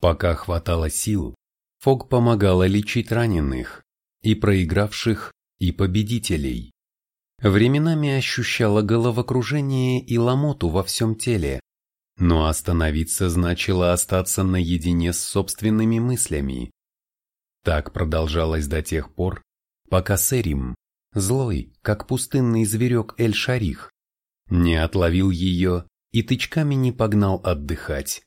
Пока хватало сил, Фог помогала лечить раненых, и проигравших, и победителей. Временами ощущала головокружение и ломоту во всем теле, но остановиться значило остаться наедине с собственными мыслями. Так продолжалось до тех пор, пока Серим, злой, как пустынный зверек Эль-Шарих, не отловил ее и тычками не погнал отдыхать.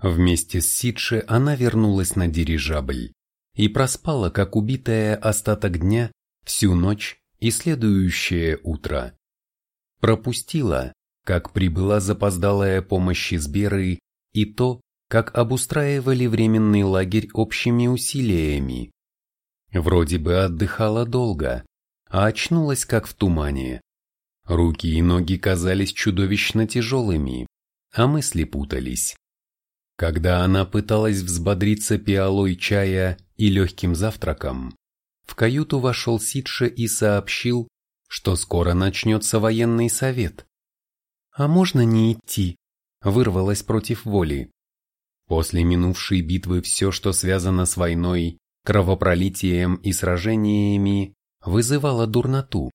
Вместе с Сидше она вернулась на дирижабль и проспала, как убитая остаток дня, всю ночь и следующее утро. Пропустила, как прибыла запоздалая помощь из Беры и то, как обустраивали временный лагерь общими усилиями. Вроде бы отдыхала долго, а очнулась как в тумане. Руки и ноги казались чудовищно тяжелыми, а мысли путались. Когда она пыталась взбодриться пиалой чая и легким завтраком, в каюту вошел Сидше и сообщил, что скоро начнется военный совет. «А можно не идти?» – вырвалась против воли. После минувшей битвы все, что связано с войной, кровопролитием и сражениями, вызывало дурноту.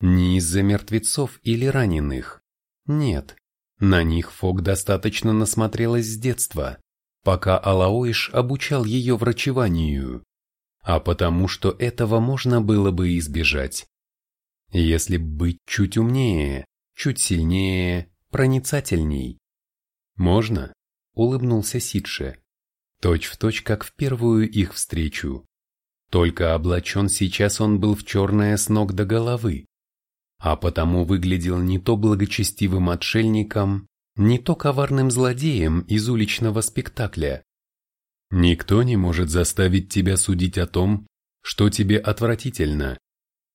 Не из-за мертвецов или раненых. Нет, на них Фок достаточно насмотрелась с детства, пока Алаоиш обучал ее врачеванию а потому что этого можно было бы избежать. Если быть чуть умнее, чуть сильнее, проницательней. Можно? Улыбнулся Сидше. Точь в точь, как в первую их встречу. Только облачен сейчас он был в черное с ног до головы, а потому выглядел не то благочестивым отшельником, не то коварным злодеем из уличного спектакля. Никто не может заставить тебя судить о том, что тебе отвратительно,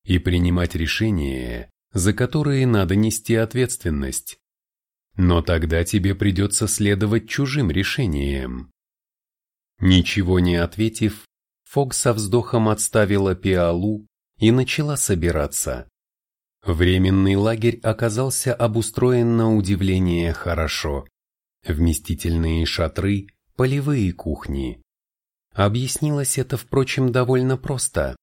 и принимать решения, за которые надо нести ответственность. Но тогда тебе придется следовать чужим решениям. Ничего не ответив, Фог со вздохом отставила пиалу и начала собираться. Временный лагерь оказался обустроен на удивление хорошо. Вместительные шатры – полевые кухни. Объяснилось это, впрочем, довольно просто.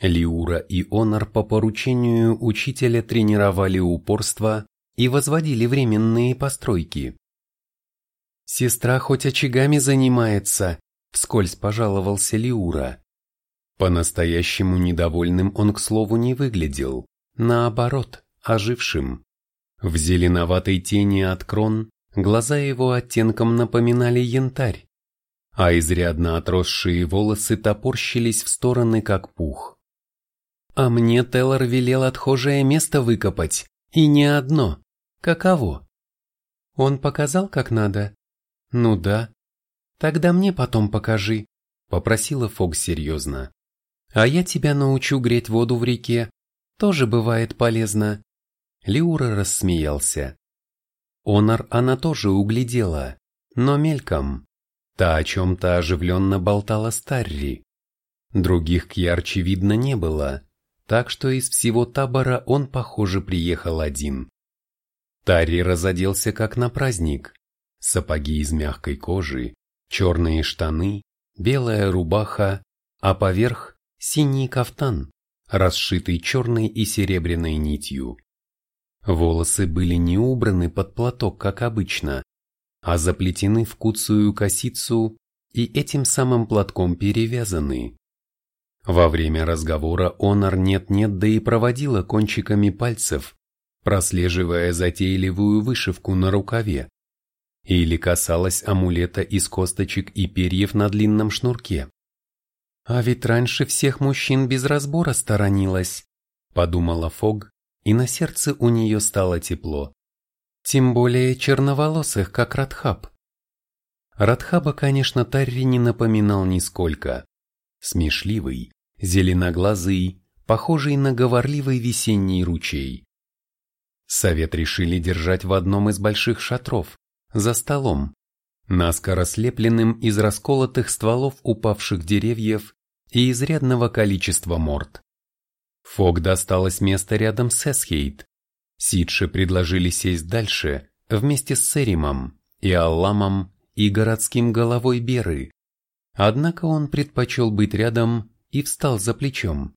Лиура и Онор по поручению учителя тренировали упорство и возводили временные постройки. «Сестра хоть очагами занимается», — вскользь пожаловался Лиура. По-настоящему недовольным он, к слову, не выглядел, наоборот, ожившим. В зеленоватой тени от крон Глаза его оттенком напоминали янтарь, а изрядно отросшие волосы топорщились в стороны, как пух. А мне Теллор велел отхожее место выкопать, и не одно. Каково? Он показал, как надо? Ну да. Тогда мне потом покажи, попросила Фог серьезно. А я тебя научу греть воду в реке. Тоже бывает полезно. Лиура рассмеялся. Онор она тоже углядела, но мельком. Та о чем-то оживленно болтала Старри. Других ярче видно не было, так что из всего табора он, похоже, приехал один. Тарри разоделся как на праздник. Сапоги из мягкой кожи, черные штаны, белая рубаха, а поверх синий кафтан, расшитый черной и серебряной нитью. Волосы были не убраны под платок, как обычно, а заплетены в куцую косицу и этим самым платком перевязаны. Во время разговора Онор нет-нет, да и проводила кончиками пальцев, прослеживая затейливую вышивку на рукаве, или касалась амулета из косточек и перьев на длинном шнурке. «А ведь раньше всех мужчин без разбора сторонилась», — подумала Фог, и на сердце у нее стало тепло. Тем более черноволосых, как Радхаб. Радхаба, конечно, Тарри не напоминал нисколько. Смешливый, зеленоглазый, похожий на говорливый весенний ручей. Совет решили держать в одном из больших шатров, за столом, наскоро слепленным из расколотых стволов упавших деревьев и изрядного количества морд. Фок досталось место рядом с Эсхейт. Сидше предложили сесть дальше, вместе с Серимом, и Алламом, и городским головой Беры. Однако он предпочел быть рядом и встал за плечом,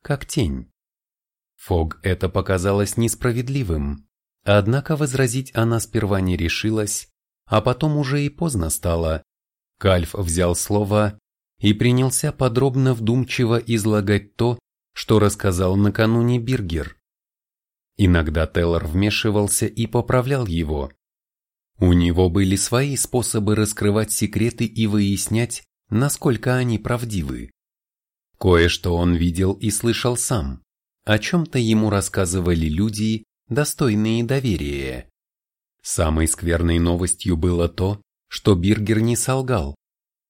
как тень. Фог это показалось несправедливым, однако возразить она сперва не решилась, а потом уже и поздно стало. Кальф взял слово и принялся подробно вдумчиво излагать то, что рассказал накануне Биргер. Иногда Теллор вмешивался и поправлял его. У него были свои способы раскрывать секреты и выяснять, насколько они правдивы. Кое-что он видел и слышал сам, о чем-то ему рассказывали люди, достойные доверия. Самой скверной новостью было то, что Биргер не солгал.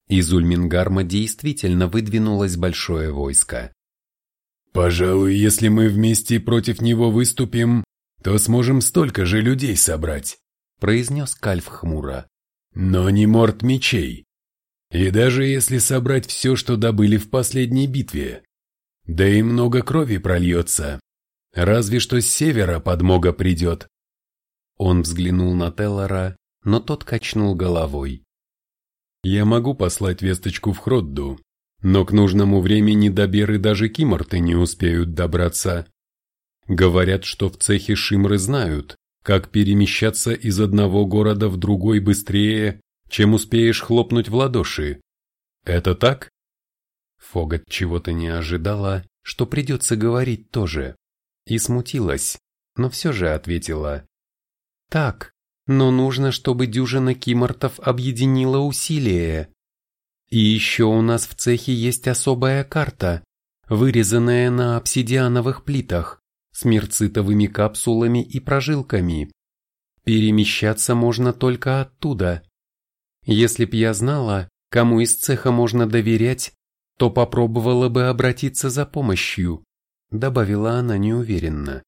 Из Ульмингарма действительно выдвинулось большое войско. «Пожалуй, если мы вместе против него выступим, то сможем столько же людей собрать», произнес Кальф хмуро. «Но не морд мечей. И даже если собрать все, что добыли в последней битве, да и много крови прольется, разве что с севера подмога придет». Он взглянул на Теллора, но тот качнул головой. «Я могу послать весточку в Хродду, но к нужному времени доберы даже киморты не успеют добраться. Говорят, что в цехе Шимры знают, как перемещаться из одного города в другой быстрее, чем успеешь хлопнуть в ладоши. Это так? Фогат чего-то не ожидала, что придется говорить тоже, и смутилась, но все же ответила. Так, но нужно, чтобы дюжина кимортов объединила усилия. И еще у нас в цехе есть особая карта, вырезанная на обсидиановых плитах, с мерцитовыми капсулами и прожилками. Перемещаться можно только оттуда. Если б я знала, кому из цеха можно доверять, то попробовала бы обратиться за помощью, добавила она неуверенно.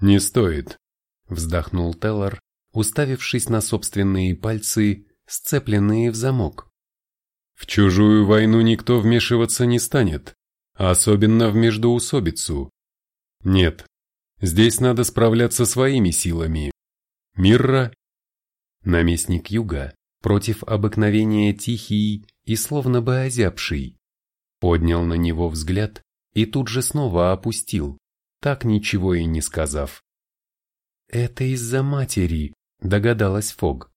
Не стоит, вздохнул Теллор, уставившись на собственные пальцы, сцепленные в замок. В чужую войну никто вмешиваться не станет, особенно в междоусобицу. Нет, здесь надо справляться своими силами. Мирра? Наместник юга, против обыкновения тихий и словно бы озябший, поднял на него взгляд и тут же снова опустил, так ничего и не сказав. «Это из-за матери», — догадалась Фог.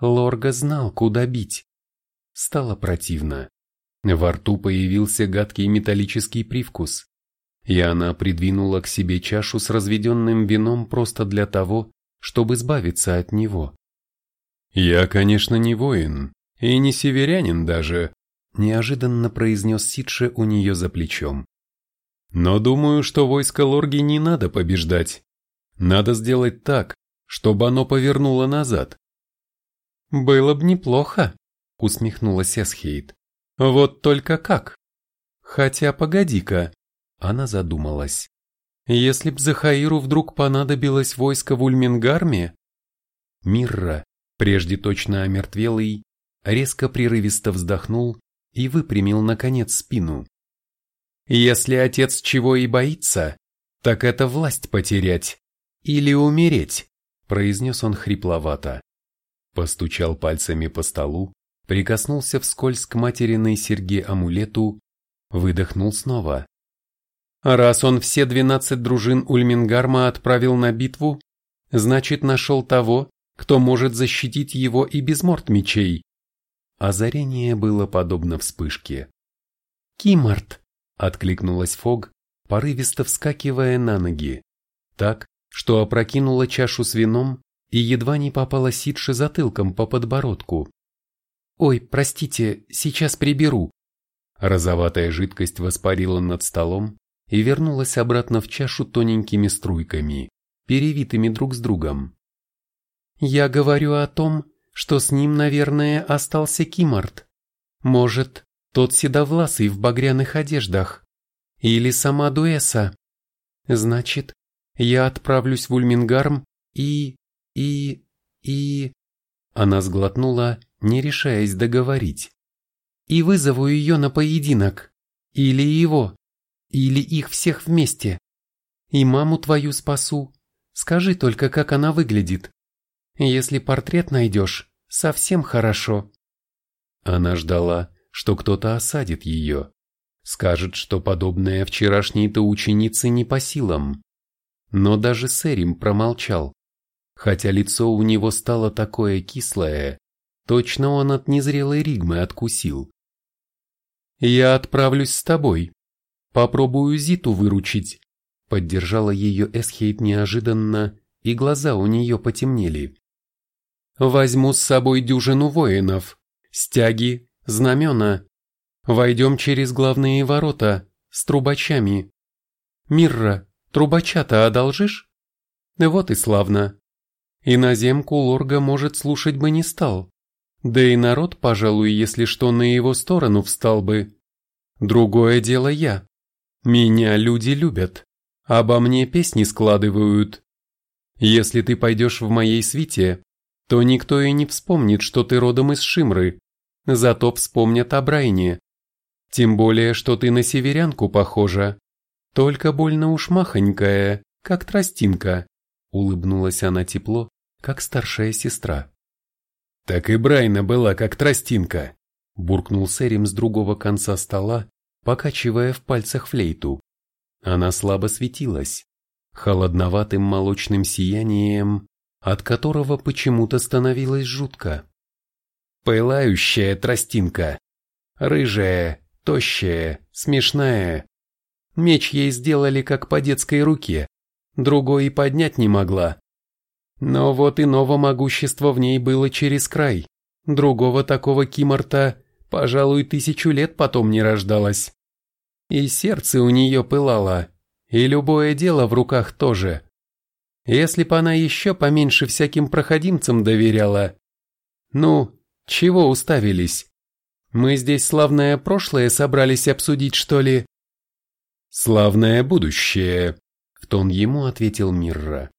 Лорга знал, куда бить. Стало противно. Во рту появился гадкий металлический привкус, и она придвинула к себе чашу с разведенным вином просто для того, чтобы избавиться от него. «Я, конечно, не воин, и не северянин даже», неожиданно произнес Сидше у нее за плечом. «Но думаю, что войско Лорги не надо побеждать. Надо сделать так, чтобы оно повернуло назад». «Было бы неплохо», усмехнулась Эсхейт. Вот только как? Хотя погоди-ка. Она задумалась. Если б Захаиру вдруг понадобилось войско в Ульмингарме? Мирра, прежде точно омертвелый, резко прерывисто вздохнул и выпрямил наконец спину. Если отец чего и боится, так это власть потерять или умереть, произнес он хрипловато. Постучал пальцами по столу, прикоснулся вскользь к материной серьге амулету, выдохнул снова. Раз он все двенадцать дружин Ульмингарма отправил на битву, значит нашел того, кто может защитить его и без морд мечей. Озарение было подобно вспышке. «Кимарт!» — откликнулась Фог, порывисто вскакивая на ноги, так, что опрокинула чашу с вином и едва не попала Сидше затылком по подбородку. «Ой, простите, сейчас приберу». Розоватая жидкость воспарила над столом и вернулась обратно в чашу тоненькими струйками, перевитыми друг с другом. «Я говорю о том, что с ним, наверное, остался Кимарт. Может, тот седовласый в багряных одеждах. Или сама Дуэса. Значит, я отправлюсь в Ульмингарм и... и... и...» Она сглотнула не решаясь договорить. И вызову ее на поединок. Или его. Или их всех вместе. И маму твою спасу. Скажи только, как она выглядит. Если портрет найдешь, совсем хорошо. Она ждала, что кто-то осадит ее, скажет, что подобное вчерашней-то ученице не по силам. Но даже Сэрим промолчал, хотя лицо у него стало такое кислое, точно он от незрелой ригмы откусил. «Я отправлюсь с тобой. Попробую Зиту выручить», — поддержала ее Эсхейт неожиданно, и глаза у нее потемнели. «Возьму с собой дюжину воинов, стяги, знамена. Войдем через главные ворота, с трубачами. Мирра, трубача-то одолжишь? Вот и славно. Иноземку Лорга, может, слушать бы не стал. Да и народ, пожалуй, если что, на его сторону встал бы. Другое дело я. Меня люди любят. Обо мне песни складывают. Если ты пойдешь в моей свите, то никто и не вспомнит, что ты родом из Шимры, зато вспомнят о Брайне. Тем более, что ты на северянку похожа, только больно уж махонькая, как тростинка, улыбнулась она тепло, как старшая сестра. Так и Брайна была как тростинка, буркнул Сэрим с другого конца стола, покачивая в пальцах флейту. Она слабо светилась, холодноватым молочным сиянием, от которого почему-то становилось жутко. Пылающая тростинка. Рыжая, тощая, смешная. Меч ей сделали как по детской руке, другой и поднять не могла. Но вот иного могущества в ней было через край. Другого такого киморта, пожалуй, тысячу лет потом не рождалось. И сердце у нее пылало, и любое дело в руках тоже. Если б она еще поменьше всяким проходимцам доверяла. Ну, чего уставились? Мы здесь славное прошлое собрались обсудить, что ли? Славное будущее, в тон ему ответил Мирра.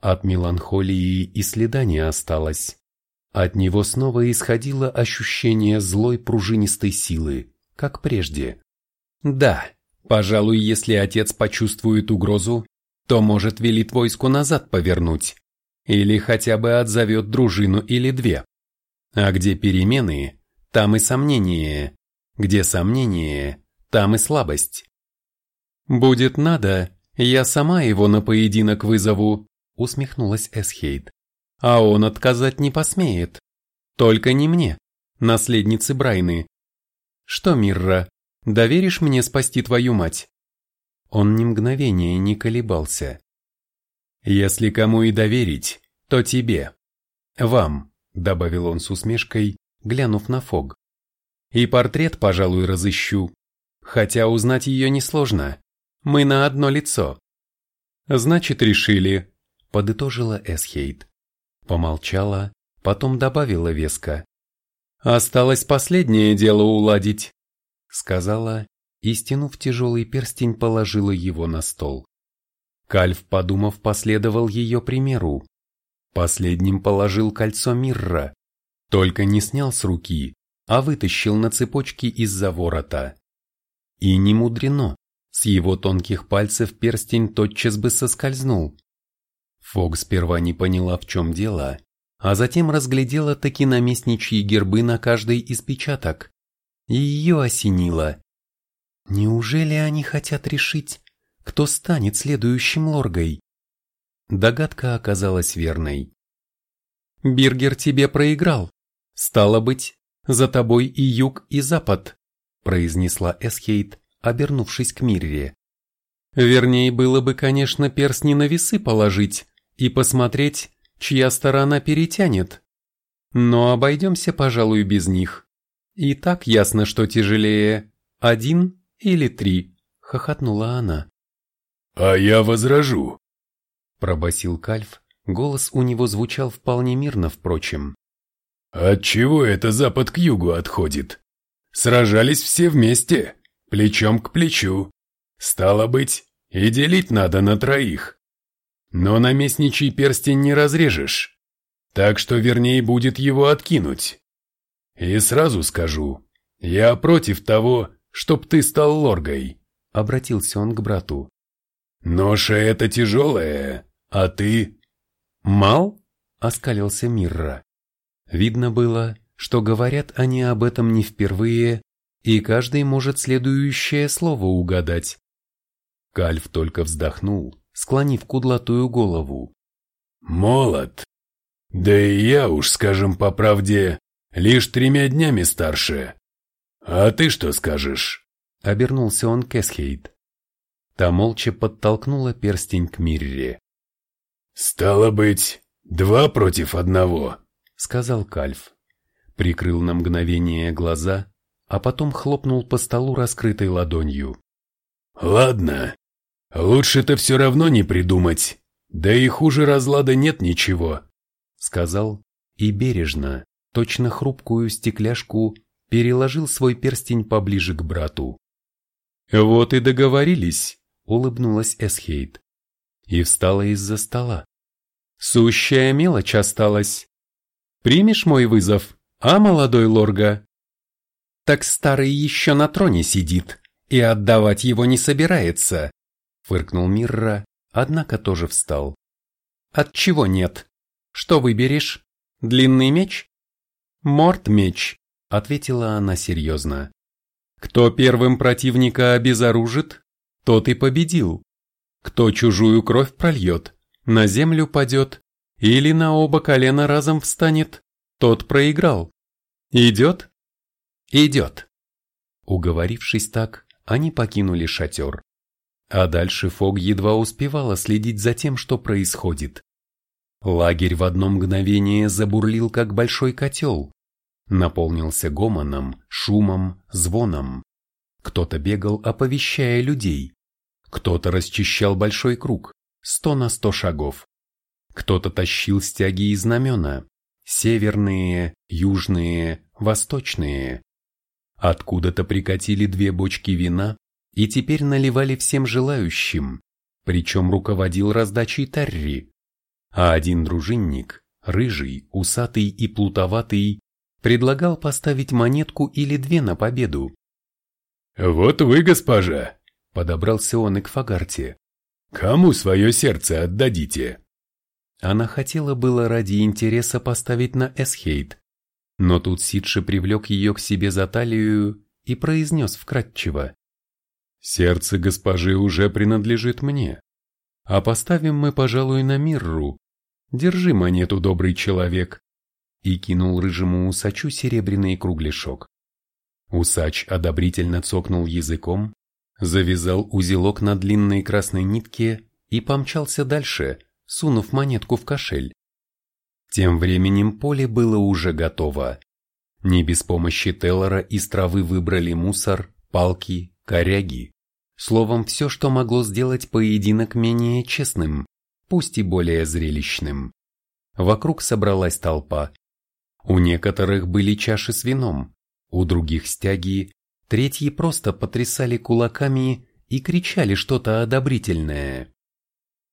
От меланхолии и следа не осталось. От него снова исходило ощущение злой пружинистой силы, как прежде. Да, Пожалуй, если отец почувствует угрозу, то может велит войску назад повернуть. Или хотя бы отзовет дружину или две. А где перемены, там и сомнение. Где сомнение, там и слабость. «Будет надо, я сама его на поединок вызову», усмехнулась Эсхейд. «А он отказать не посмеет. Только не мне, наследнице Брайны. Что, Мирра, Доверишь мне спасти твою мать?» Он ни мгновения не колебался. «Если кому и доверить, то тебе. Вам», — добавил он с усмешкой, глянув на Фог. «И портрет, пожалуй, разыщу. Хотя узнать ее несложно. Мы на одно лицо». «Значит, решили», — подытожила Эсхейт. Помолчала, потом добавила веско. «Осталось последнее дело уладить сказала и, стянув тяжелый перстень, положила его на стол. Кальф, подумав, последовал ее примеру. Последним положил кольцо Мирра, только не снял с руки, а вытащил на цепочке из-за ворота. И не мудрено, с его тонких пальцев перстень тотчас бы соскользнул. Фог сперва не поняла, в чем дело, а затем разглядела таки наместничьи гербы на каждой из печаток и ее осенило. Неужели они хотят решить, кто станет следующим лоргой? Догадка оказалась верной. «Биргер тебе проиграл. Стало быть, за тобой и юг, и запад», произнесла Эсхейт, обернувшись к Мирре. Вернее, было бы, конечно, перстни на весы положить и посмотреть, чья сторона перетянет. Но обойдемся, пожалуй, без них. И так ясно, что тяжелее. Один или три, хохотнула она. А я возражу. Пробасил Кальф, голос у него звучал вполне мирно, впрочем. Отчего это запад к югу отходит? Сражались все вместе, плечом к плечу. Стало быть, и делить надо на троих. Но наместничий перстень не разрежешь, так что вернее будет его откинуть. И сразу скажу, я против того, чтоб ты стал лоргой, обратился он к брату. Ноша это тяжелая, а ты... Мал? Оскалился Мирра. Видно было, что говорят они об этом не впервые, и каждый может следующее слово угадать. Кальф только вздохнул, склонив кудлатую голову. «Молод. Да и я уж, скажем по правде, лишь тремя днями старше. А ты что скажешь?» Обернулся он к. Та молча подтолкнула перстень к Мирре. «Стало быть, два против одного», — сказал Кальф. Прикрыл на мгновение глаза, а потом хлопнул по столу раскрытой ладонью. «Ладно, лучше-то все равно не придумать, да и хуже разлада нет ничего», — сказал и бережно, точно хрупкую стекляшку, переложил свой перстень поближе к брату. «Вот и договорились», — улыбнулась Эсхейт. И встала из-за стола. «Сущая мелочь осталась. Примешь мой вызов, а, молодой лорга?» «Так старый еще на троне сидит и отдавать его не собирается», — фыркнул Мирра, однако тоже встал. «Отчего нет? Что выберешь? Длинный меч?» «Морт-меч», — ответила она серьезно. Кто первым противника обезоружит, тот и победил. Кто чужую кровь прольет, на землю падет или на оба колена разом встанет, тот проиграл. Идет? Идет. Уговорившись так, они покинули шатер. А дальше Фог едва успевала следить за тем, что происходит. Лагерь в одно мгновение забурлил, как большой котел наполнился гомоном, шумом, звоном. Кто-то бегал, оповещая людей. Кто-то расчищал большой круг, сто на сто шагов. Кто-то тащил стяги и знамена, северные, южные, восточные. Откуда-то прикатили две бочки вина и теперь наливали всем желающим, причем руководил раздачей Тарри. А один дружинник, рыжий, усатый и плутоватый, предлагал поставить монетку или две на победу. «Вот вы, госпожа!» – подобрался он и к Фагарте. «Кому свое сердце отдадите?» Она хотела было ради интереса поставить на Эсхейт, но тут Сидши привлек ее к себе за талию и произнес вкратчиво. «Сердце госпожи уже принадлежит мне, а поставим мы, пожалуй, на Мирру. Держи монету, добрый человек, и кинул рыжему усачу серебряный кругляшок. Усач одобрительно цокнул языком, завязал узелок на длинной красной нитке и помчался дальше, сунув монетку в кошель. Тем временем поле было уже готово. Не без помощи Теллора из травы выбрали мусор, палки, коряги. Словом, все, что могло сделать поединок менее честным, пусть и более зрелищным. Вокруг собралась толпа, у некоторых были чаши с вином, у других стяги, третьи просто потрясали кулаками и кричали что-то одобрительное.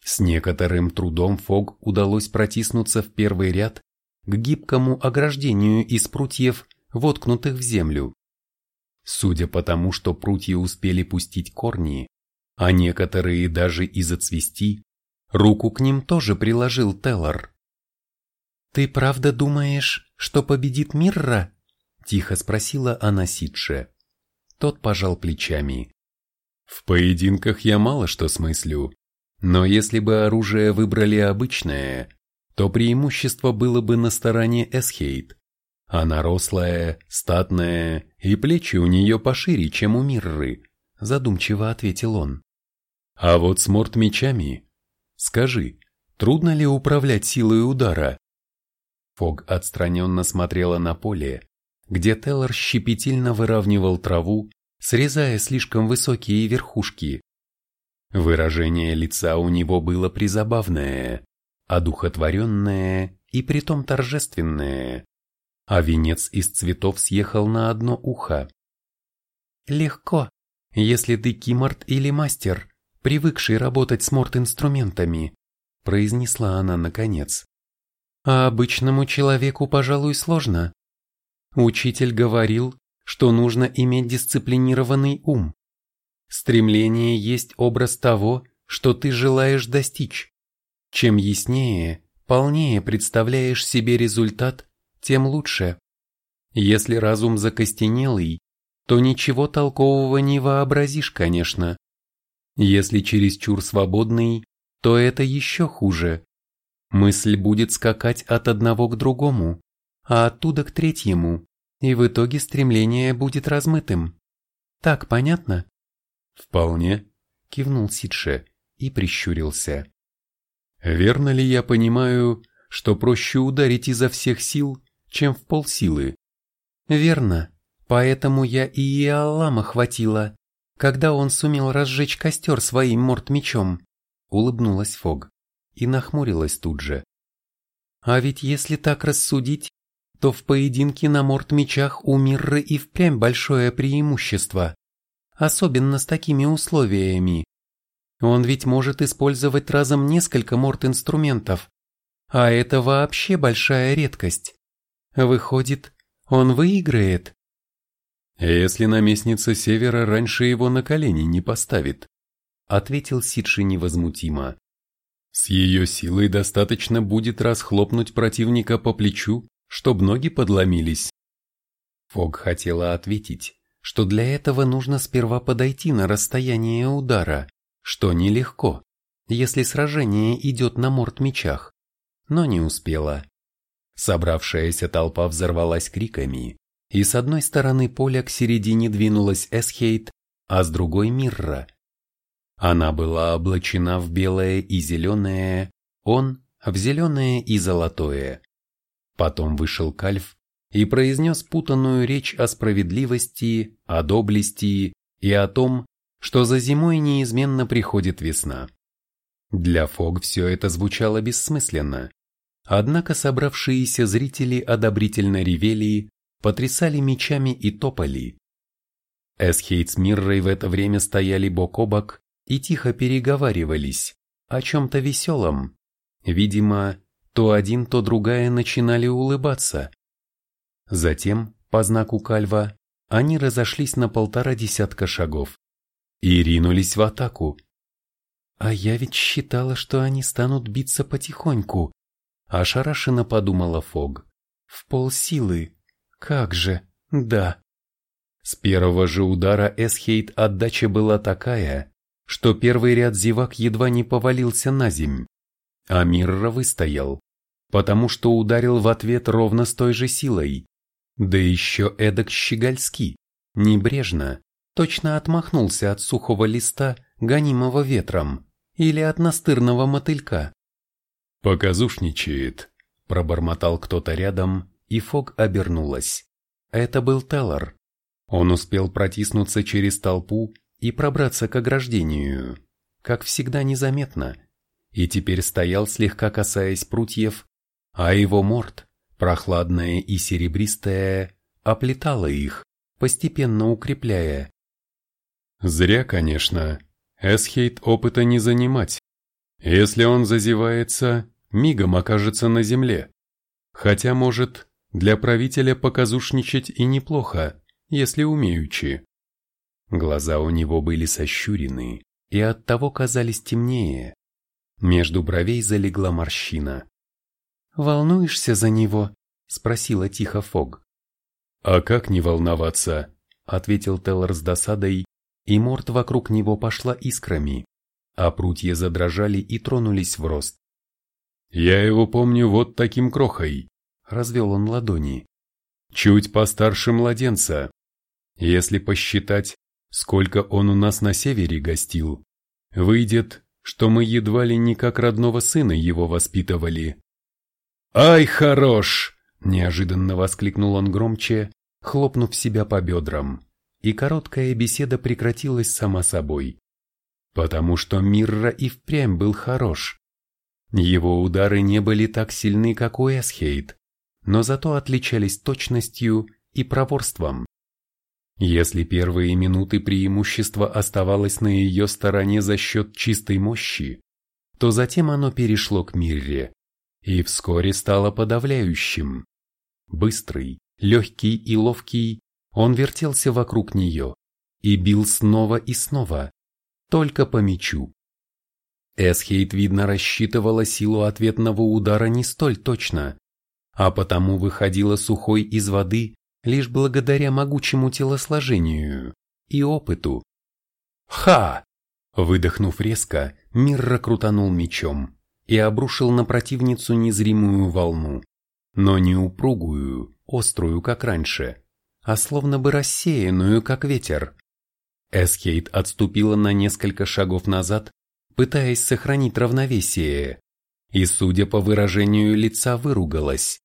С некоторым трудом Фог удалось протиснуться в первый ряд к гибкому ограждению из прутьев, воткнутых в землю. Судя по тому, что прутья успели пустить корни, а некоторые даже и зацвести, руку к ним тоже приложил Теллар. «Ты правда думаешь, что победит Мирра?» – тихо спросила она Сидше. Тот пожал плечами. «В поединках я мало что смыслю, но если бы оружие выбрали обычное, то преимущество было бы на стороне Эсхейт. Она рослая, статная, и плечи у нее пошире, чем у Мирры», – задумчиво ответил он. «А вот с морт мечами? Скажи, трудно ли управлять силой удара?» Фог отстраненно смотрела на поле, где Теллор щепетильно выравнивал траву, срезая слишком высокие верхушки. Выражение лица у него было призабавное, одухотворенное и притом торжественное, а венец из цветов съехал на одно ухо. «Легко, если ты киморт или мастер, привыкший работать с морт-инструментами», произнесла она наконец а обычному человеку, пожалуй, сложно. Учитель говорил, что нужно иметь дисциплинированный ум. Стремление есть образ того, что ты желаешь достичь. Чем яснее, полнее представляешь себе результат, тем лучше. Если разум закостенелый, то ничего толкового не вообразишь, конечно. Если чересчур свободный, то это еще хуже. Мысль будет скакать от одного к другому, а оттуда к третьему, и в итоге стремление будет размытым. Так понятно? Вполне, кивнул Сидше и прищурился. Верно ли я понимаю, что проще ударить изо всех сил, чем в полсилы? Верно. Поэтому я и Иолама хватило, когда он сумел разжечь костер своим морт-мечом, улыбнулась Фог и нахмурилась тут же. А ведь если так рассудить, то в поединке на морт-мечах у Мирры и впрямь большое преимущество, особенно с такими условиями. Он ведь может использовать разом несколько морт-инструментов, а это вообще большая редкость. Выходит, он выиграет. «Если наместница Севера раньше его на колени не поставит», ответил Сидши невозмутимо. «С ее силой достаточно будет расхлопнуть противника по плечу, чтоб ноги подломились». Фог хотела ответить, что для этого нужно сперва подойти на расстояние удара, что нелегко, если сражение идет на морд мечах, но не успела. Собравшаяся толпа взорвалась криками, и с одной стороны поля к середине двинулась Эсхейт, а с другой Мирра. Она была облачена в белое и зеленое, он в зеленое и золотое. Потом вышел Кальф и произнес путанную речь о справедливости, о доблести и о том, что за зимой неизменно приходит весна. Для Фог все это звучало бессмысленно, однако собравшиеся зрители одобрительно ревели, потрясали мечами и топали. Эсхейт с Миррой в это время стояли бок о бок и тихо переговаривались о чем-то веселом. Видимо, то один, то другая начинали улыбаться. Затем, по знаку Кальва, они разошлись на полтора десятка шагов и ринулись в атаку. А я ведь считала, что они станут биться потихоньку, ошарашенно подумала Фог. В полсилы. Как же, да. С первого же удара Эсхейт отдача была такая, что первый ряд зевак едва не повалился на земь, а Мирра выстоял, потому что ударил в ответ ровно с той же силой, да еще эдак щегольски, небрежно, точно отмахнулся от сухого листа, гонимого ветром, или от настырного мотылька. «Показушничает», — пробормотал кто-то рядом, и Фог обернулась. Это был Теллар. Он успел протиснуться через толпу и пробраться к ограждению, как всегда незаметно, и теперь стоял слегка касаясь прутьев, а его морд, прохладная и серебристая, оплетала их, постепенно укрепляя. Зря, конечно, Эсхейт опыта не занимать. Если он зазевается, мигом окажется на земле. Хотя, может, для правителя показушничать и неплохо, если умеючи. Глаза у него были сощурены и оттого казались темнее. Между бровей залегла морщина. «Волнуешься за него?» – спросила тихо Фог. «А как не волноваться?» – ответил Теллор с досадой, и морд вокруг него пошла искрами, а прутья задрожали и тронулись в рост. «Я его помню вот таким крохой, развел он ладони. Чуть постарше младенца. Если посчитать, сколько он у нас на севере гостил, выйдет, что мы едва ли не как родного сына его воспитывали. «Ай, хорош!» – неожиданно воскликнул он громче, хлопнув себя по бедрам, и короткая беседа прекратилась сама собой. Потому что Мирра и впрямь был хорош. Его удары не были так сильны, как у Эсхейт, но зато отличались точностью и проворством. Если первые минуты преимущества оставалось на ее стороне за счет чистой мощи, то затем оно перешло к Мирре и вскоре стало подавляющим. Быстрый, легкий и ловкий, он вертелся вокруг нее и бил снова и снова, только по мячу. Эсхейт, видно, рассчитывала силу ответного удара не столь точно, а потому выходила сухой из воды лишь благодаря могучему телосложению и опыту. «Ха!» Выдохнув резко, Мирра крутанул мечом и обрушил на противницу незримую волну, но не упругую, острую, как раньше, а словно бы рассеянную, как ветер. Эсхейт отступила на несколько шагов назад, пытаясь сохранить равновесие, и, судя по выражению лица, выругалась.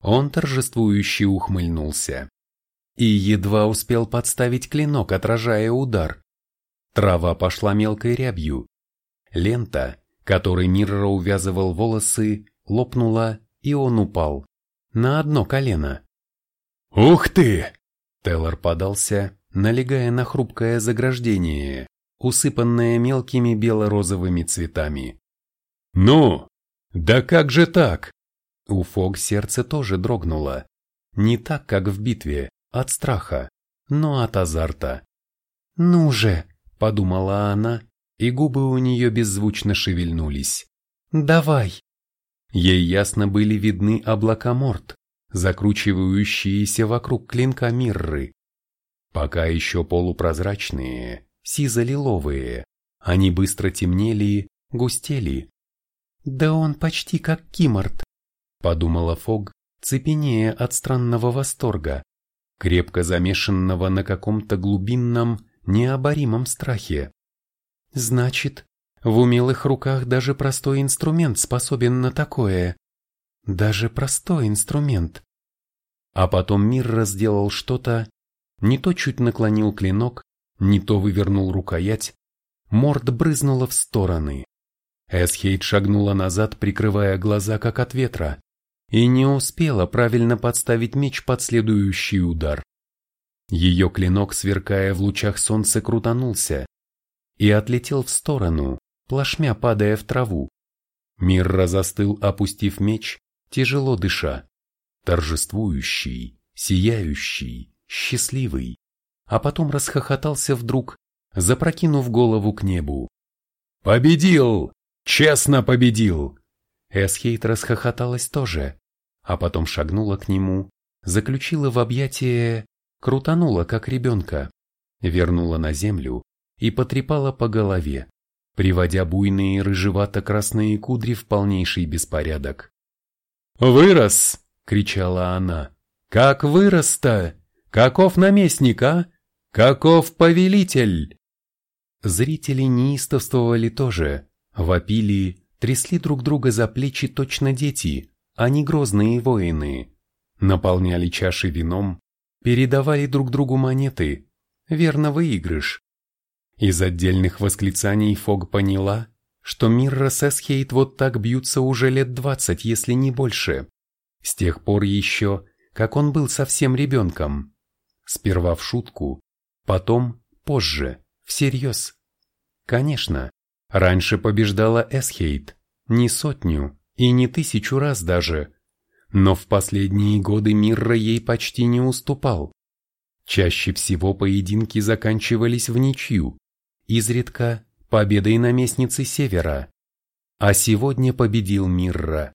Он торжествующе ухмыльнулся. И едва успел подставить клинок, отражая удар. Трава пошла мелкой рябью. Лента, которой Мирра увязывал волосы, лопнула, и он упал. На одно колено. «Ух ты!» Теллор подался, налегая на хрупкое заграждение, усыпанное мелкими бело-розовыми цветами. «Ну, да как же так?» У Фог сердце тоже дрогнуло. Не так, как в битве, от страха, но от азарта. «Ну же!» – подумала она, и губы у нее беззвучно шевельнулись. «Давай!» Ей ясно были видны облака морд, закручивающиеся вокруг клинка Мирры. Пока еще полупрозрачные, сизо-лиловые, они быстро темнели, густели. «Да он почти как Киморт», — подумала Фог, цепенея от странного восторга, крепко замешанного на каком-то глубинном, необоримом страхе. «Значит, в умелых руках даже простой инструмент способен на такое. Даже простой инструмент». А потом мир разделал что-то, не то чуть наклонил клинок, не то вывернул рукоять, морд брызнула в стороны. Эсхейт шагнула назад, прикрывая глаза, как от ветра и не успела правильно подставить меч под следующий удар. Ее клинок, сверкая в лучах солнца, крутанулся и отлетел в сторону, плашмя падая в траву. Мир разостыл, опустив меч, тяжело дыша, торжествующий, сияющий, счастливый, а потом расхохотался вдруг, запрокинув голову к небу. «Победил! Честно победил!» Эсхейт расхохоталась тоже, а потом шагнула к нему, заключила в объятие, крутанула, как ребенка, вернула на землю и потрепала по голове, приводя буйные рыжевато-красные кудри в полнейший беспорядок. «Вырос!» — кричала она. «Как вырос-то? Каков наместник, а? Каков повелитель?» Зрители неистовствовали тоже, вопили, трясли друг друга за плечи точно дети, а не грозные воины. Наполняли чаши вином, передавали друг другу монеты. Верно выигрыш. Из отдельных восклицаний Фог поняла, что Мирра с Эсхейт вот так бьются уже лет двадцать, если не больше. С тех пор еще, как он был совсем ребенком. Сперва в шутку, потом, позже, всерьез. Конечно, раньше побеждала Эсхейт, не сотню, и не тысячу раз даже. Но в последние годы Мирра ей почти не уступал. Чаще всего поединки заканчивались в ничью, изредка победой наместницы Севера. А сегодня победил Мирра.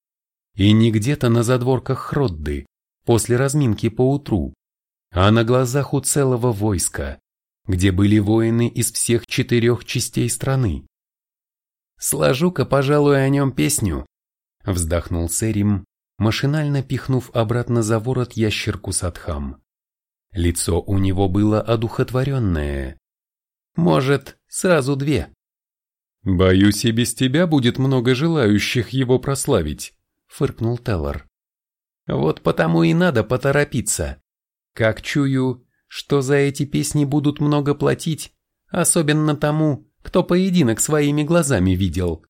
И не где-то на задворках Хродды, после разминки по утру, а на глазах у целого войска, где были воины из всех четырех частей страны. Сложу-ка, пожалуй, о нем песню, Вздохнул Серим, машинально пихнув обратно за ворот ящерку Садхам. Лицо у него было одухотворенное. Может, сразу две. «Боюсь, и без тебя будет много желающих его прославить», — фыркнул Теллар. «Вот потому и надо поторопиться. Как чую, что за эти песни будут много платить, особенно тому, кто поединок своими глазами видел.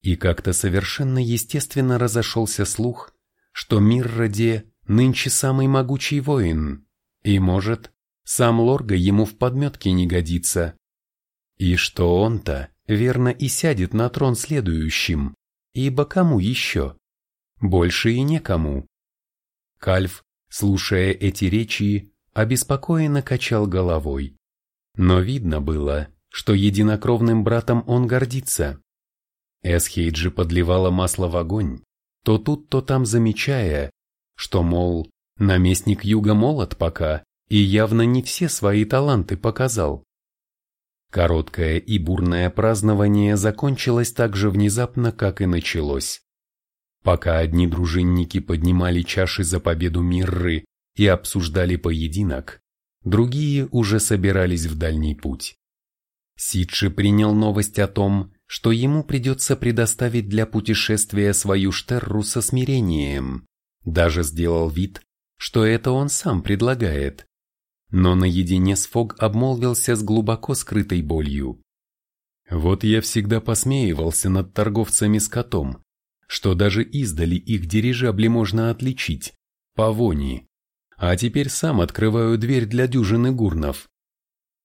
И как-то совершенно естественно разошелся слух, что Мирраде нынче самый могучий воин, и, может, сам Лорга ему в подметке не годится. И что он-то, верно, и сядет на трон следующим, ибо кому еще? Больше и некому. Кальф, слушая эти речи, обеспокоенно качал головой. Но видно было, что единокровным братом он гордится. Эсхейджи подливала масло в огонь, то тут, то там замечая, что, мол, наместник юга молод пока и явно не все свои таланты показал. Короткое и бурное празднование закончилось так же внезапно, как и началось. Пока одни дружинники поднимали чаши за победу Мирры и обсуждали поединок, другие уже собирались в дальний путь. Сидши принял новость о том, что ему придется предоставить для путешествия свою штерру со смирением. Даже сделал вид, что это он сам предлагает но наедине с Фог обмолвился с глубоко скрытой болью. Вот я всегда посмеивался над торговцами скотом, что даже издали их дирижабли можно отличить, по вони, а теперь сам открываю дверь для дюжины гурнов.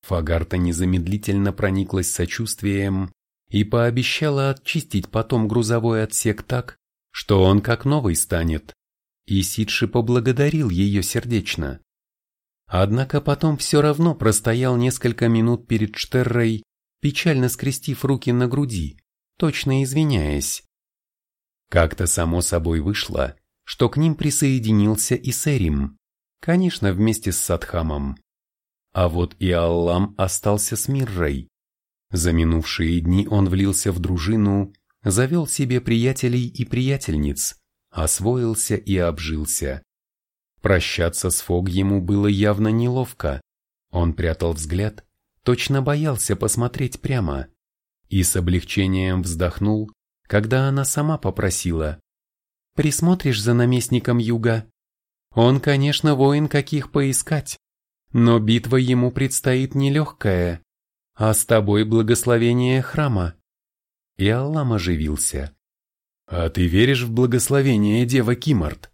Фагарта незамедлительно прониклась сочувствием и пообещала отчистить потом грузовой отсек так, что он как новый станет, и Сидши поблагодарил ее сердечно. Однако потом все равно простоял несколько минут перед Штеррой, печально скрестив руки на груди, точно извиняясь. Как-то само собой вышло, что к ним присоединился и Серим, конечно, вместе с Садхамом. А вот и Аллам остался с Миррой. За минувшие дни он влился в дружину, завел себе приятелей и приятельниц, освоился и обжился. Прощаться с Фог ему было явно неловко. Он прятал взгляд, точно боялся посмотреть прямо. И с облегчением вздохнул, когда она сама попросила. «Присмотришь за наместником юга? Он, конечно, воин каких поискать, но битва ему предстоит нелегкая, а с тобой благословение храма». И Аллам оживился. «А ты веришь в благословение Дева Кимарт?»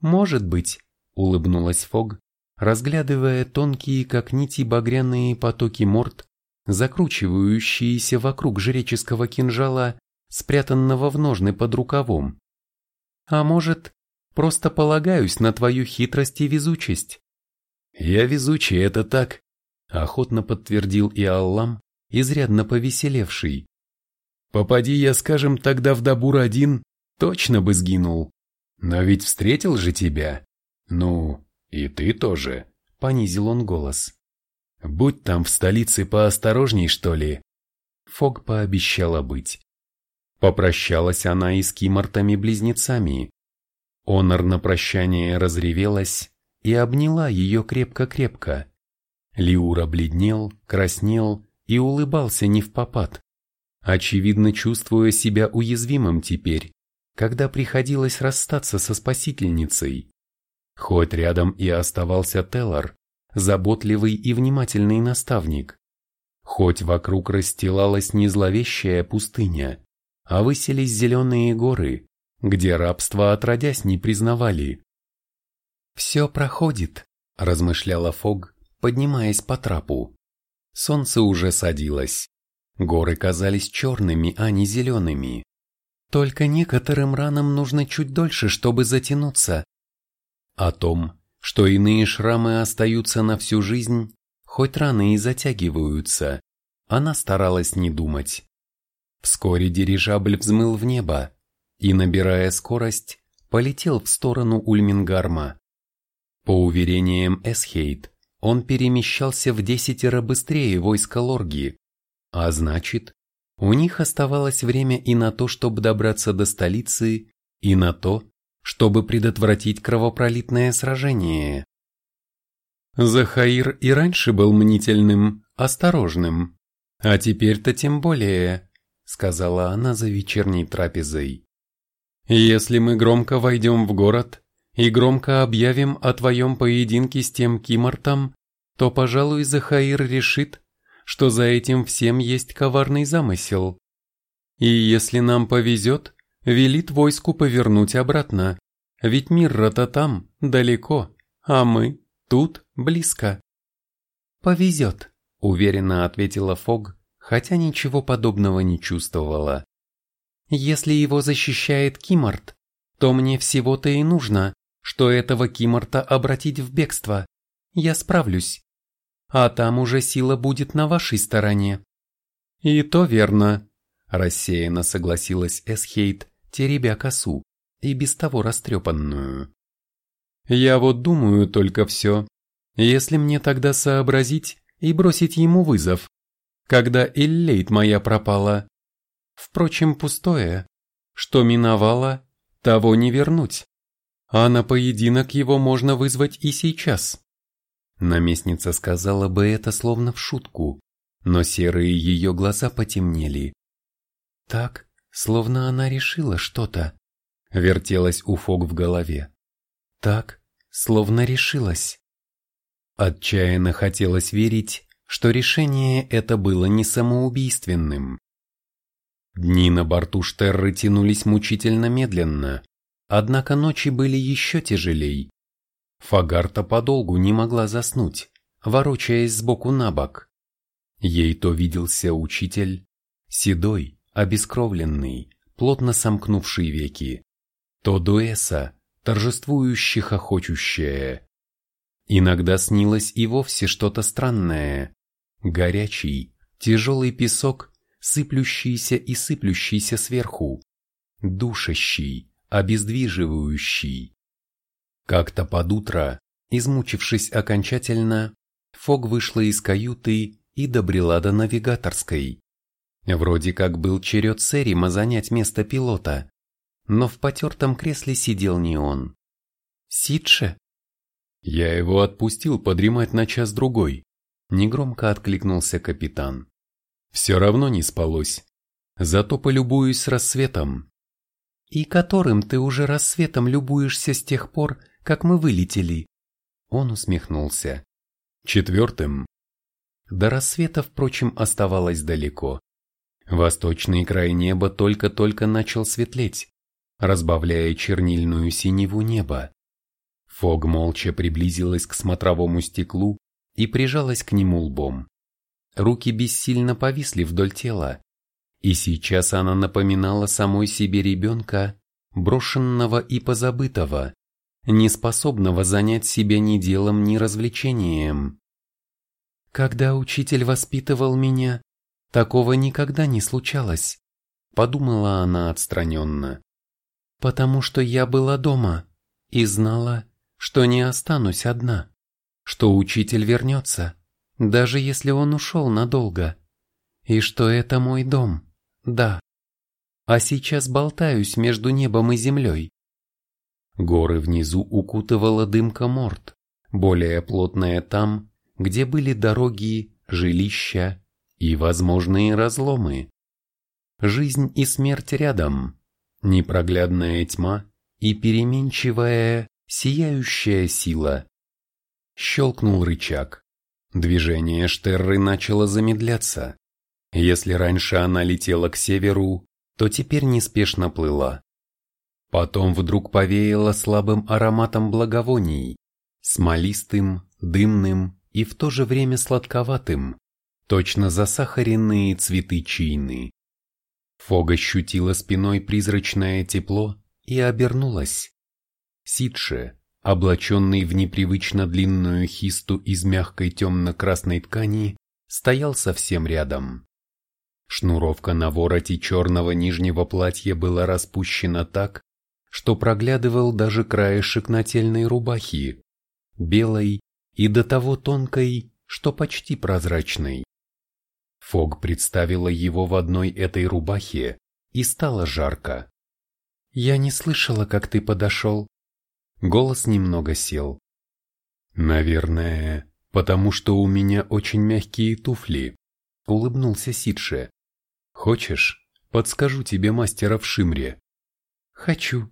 «Может быть», улыбнулась Фог, разглядывая тонкие, как нити, багряные потоки морд, закручивающиеся вокруг жреческого кинжала, спрятанного в ножны под рукавом. А может, просто полагаюсь на твою хитрость и везучесть? Я везучий, это так, охотно подтвердил и Аллам, изрядно повеселевший. Попади я, скажем, тогда в Дабур один, точно бы сгинул. Но ведь встретил же тебя. «Ну, и ты тоже», — понизил он голос. «Будь там в столице поосторожней, что ли». Фог пообещала быть. Попрощалась она и с Кимортами-близнецами. Онор на прощание разревелась и обняла ее крепко-крепко. Лиура бледнел, краснел и улыбался не в попад, очевидно чувствуя себя уязвимым теперь, когда приходилось расстаться со спасительницей. Хоть рядом и оставался Теллар, заботливый и внимательный наставник. Хоть вокруг расстилалась не зловещая пустыня, а выселись зеленые горы, где рабство отродясь не признавали. «Все проходит», – размышляла Фог, поднимаясь по трапу. Солнце уже садилось. Горы казались черными, а не зелеными. Только некоторым ранам нужно чуть дольше, чтобы затянуться, о том, что иные шрамы остаются на всю жизнь, хоть раны и затягиваются, она старалась не думать. Вскоре дирижабль взмыл в небо и, набирая скорость, полетел в сторону Ульмингарма. По уверениям Эсхейт, он перемещался в десятеро быстрее войска Лорги, а значит, у них оставалось время и на то, чтобы добраться до столицы, и на то, чтобы предотвратить кровопролитное сражение. Захаир и раньше был мнительным, осторожным, а теперь-то тем более, сказала она за вечерней трапезой. Если мы громко войдем в город и громко объявим о твоем поединке с тем Кимартом, то, пожалуй, Захаир решит, что за этим всем есть коварный замысел. И если нам повезет, велит войску повернуть обратно. Ведь Мирра-то там, далеко, а мы тут, близко. «Повезет», — уверенно ответила Фог, хотя ничего подобного не чувствовала. «Если его защищает Кимарт, то мне всего-то и нужно, что этого Кимарта обратить в бегство. Я справлюсь. А там уже сила будет на вашей стороне». «И то верно», – рассеянно согласилась Эсхейт, теребя косу, и без того растрепанную. Я вот думаю только все. Если мне тогда сообразить и бросить ему вызов, когда Иллейт моя пропала. Впрочем, пустое. Что миновало, того не вернуть. А на поединок его можно вызвать и сейчас. Наместница сказала бы это словно в шутку, но серые ее глаза потемнели. Так, словно она решила что-то. Вертелась у Фог в голове. Так, словно решилась. Отчаянно хотелось верить, что решение это было не самоубийственным. Дни на борту Штерры тянулись мучительно медленно, однако ночи были еще тяжелей. Фагарта подолгу не могла заснуть, ворочаясь сбоку на бок. Ей то виделся учитель, седой, обескровленный, плотно сомкнувший веки, то дуэса, торжествующий хохочущая. Иногда снилось и вовсе что-то странное. Горячий, тяжелый песок, сыплющийся и сыплющийся сверху. Душащий, обездвиживающий. Как-то под утро, измучившись окончательно, Фог вышла из каюты и добрела до навигаторской. Вроде как был черед Сэрима занять место пилота, но в потертом кресле сидел не он. Сидше? Я его отпустил подремать на час-другой. Негромко откликнулся капитан. Все равно не спалось. Зато полюбуюсь рассветом. И которым ты уже рассветом любуешься с тех пор, как мы вылетели? Он усмехнулся. Четвертым. До рассвета, впрочем, оставалось далеко. Восточный край неба только-только начал светлеть, разбавляя чернильную синеву неба. Фог молча приблизилась к смотровому стеклу и прижалась к нему лбом. Руки бессильно повисли вдоль тела, и сейчас она напоминала самой себе ребенка, брошенного и позабытого, неспособного занять себя ни делом, ни развлечением. Когда учитель воспитывал меня, такого никогда не случалось, подумала она отстраненно. Потому что я была дома и знала, что не останусь одна, что учитель вернется, даже если он ушел надолго, и что это мой дом, да. А сейчас болтаюсь между небом и землей. Горы внизу укутывала дымка морд, более плотная там, где были дороги, жилища и возможные разломы. Жизнь и смерть рядом, непроглядная тьма и переменчивая, сияющая сила. Щелкнул рычаг. Движение Штерры начало замедляться. Если раньше она летела к северу, то теперь неспешно плыла. Потом вдруг повеяло слабым ароматом благовоний, смолистым, дымным и в то же время сладковатым, точно засахаренные цветы чайны. Фог ощутила спиной призрачное тепло и обернулась. Сидше, облаченный в непривычно длинную хисту из мягкой темно-красной ткани, стоял совсем рядом. Шнуровка на вороте черного нижнего платья была распущена так, что проглядывал даже краешек нательной рубахи, белой и до того тонкой, что почти прозрачной. Фог представила его в одной этой рубахе, и стало жарко. «Я не слышала, как ты подошел». Голос немного сел. «Наверное, потому что у меня очень мягкие туфли», — улыбнулся Сидше. «Хочешь, подскажу тебе мастера в Шимре?» «Хочу».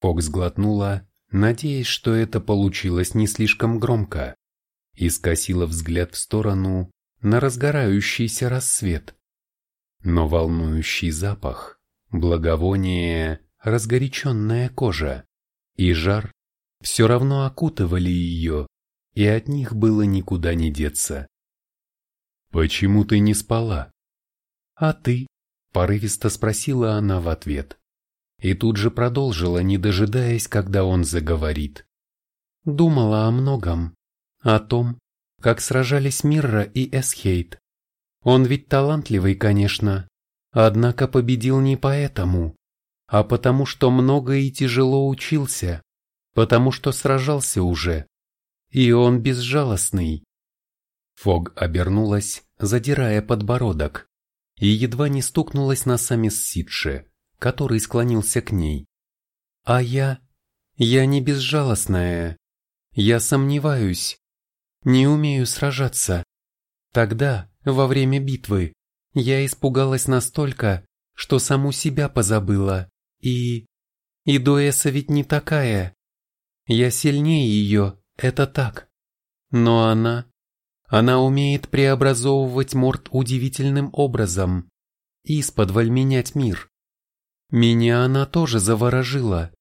Фог сглотнула надеясь, что это получилось не слишком громко, и скосила взгляд в сторону на разгорающийся рассвет. Но волнующий запах, благовоние, разгоряченная кожа и жар все равно окутывали ее, и от них было никуда не деться. «Почему ты не спала?» «А ты?» – порывисто спросила она в ответ и тут же продолжила, не дожидаясь, когда он заговорит. Думала о многом, о том, как сражались Мирра и Эсхейт. Он ведь талантливый, конечно, однако победил не поэтому, а потому что много и тяжело учился, потому что сражался уже, и он безжалостный. Фог обернулась, задирая подбородок, и едва не стукнулась носами с Сидше, который склонился к ней. А я... я не безжалостная. Я сомневаюсь. Не умею сражаться. Тогда, во время битвы, я испугалась настолько, что саму себя позабыла. И... и Дуэса ведь не такая. Я сильнее ее, это так. Но она... Она умеет преобразовывать морд удивительным образом. Исподволь менять мир. Меня она тоже заворожила.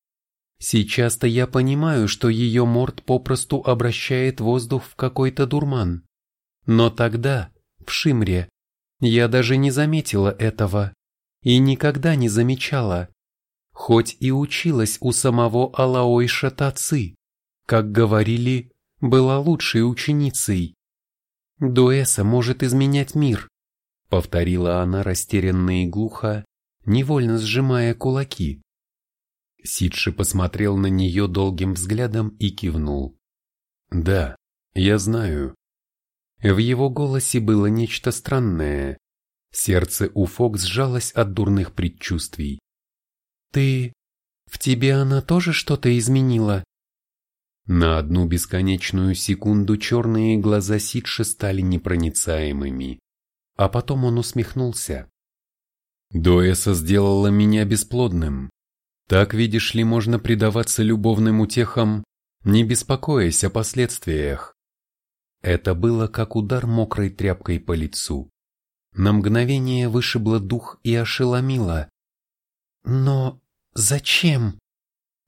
Сейчас-то я понимаю, что ее морд попросту обращает воздух в какой-то дурман. Но тогда, в Шимре, я даже не заметила этого и никогда не замечала, хоть и училась у самого Алаойша Таци, как говорили, была лучшей ученицей. «Дуэса может изменять мир», — повторила она растерянно и глухо, невольно сжимая кулаки. Сидши посмотрел на нее долгим взглядом и кивнул. «Да, я знаю». В его голосе было нечто странное. Сердце у Фок сжалось от дурных предчувствий. «Ты... в тебе она тоже что-то изменила?» На одну бесконечную секунду черные глаза Сидши стали непроницаемыми, а потом он усмехнулся. Дуэса сделала меня бесплодным. Так, видишь ли, можно предаваться любовным утехам, не беспокоясь о последствиях. Это было как удар мокрой тряпкой по лицу. На мгновение вышибло дух и ошеломило. Но зачем?